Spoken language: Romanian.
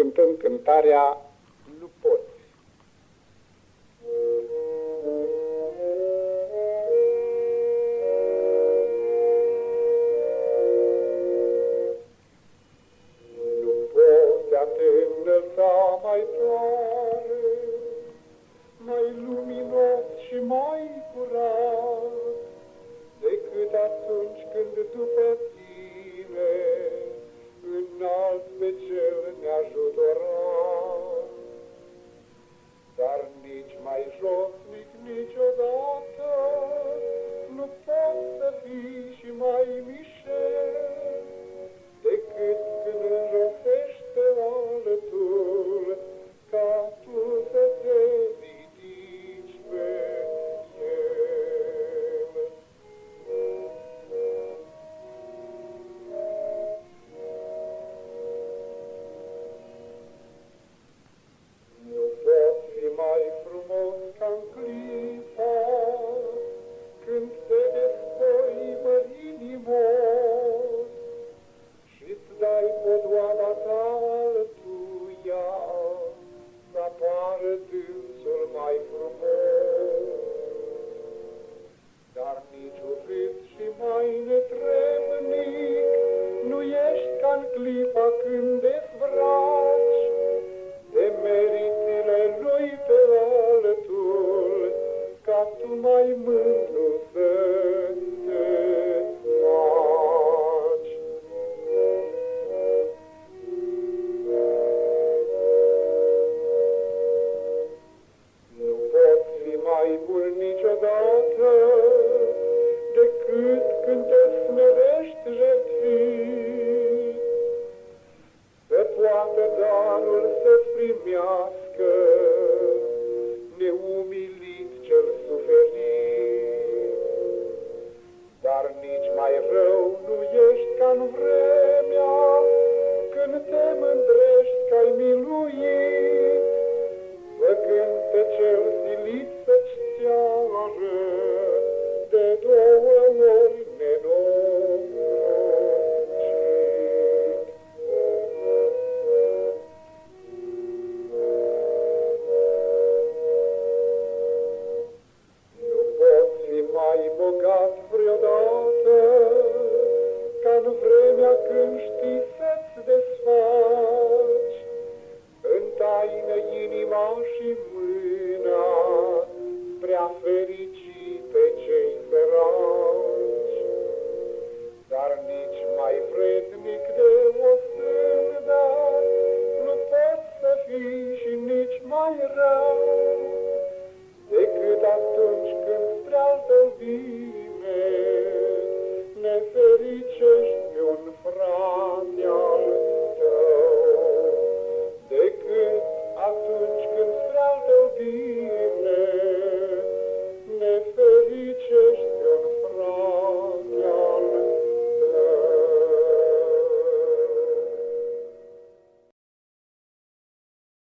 cântăm cântarea Nu pot. Nu pot te-a mai tare, mai luminos și mai curat, decât atunci când după Ciò mi cnicio harul să-ți primească, neumilit cel suferit. Dar nici mai rău nu ești ca în vremea, când te mândrești că ai miluit. știi să-ți desfaci în taină inima și mâna spre a.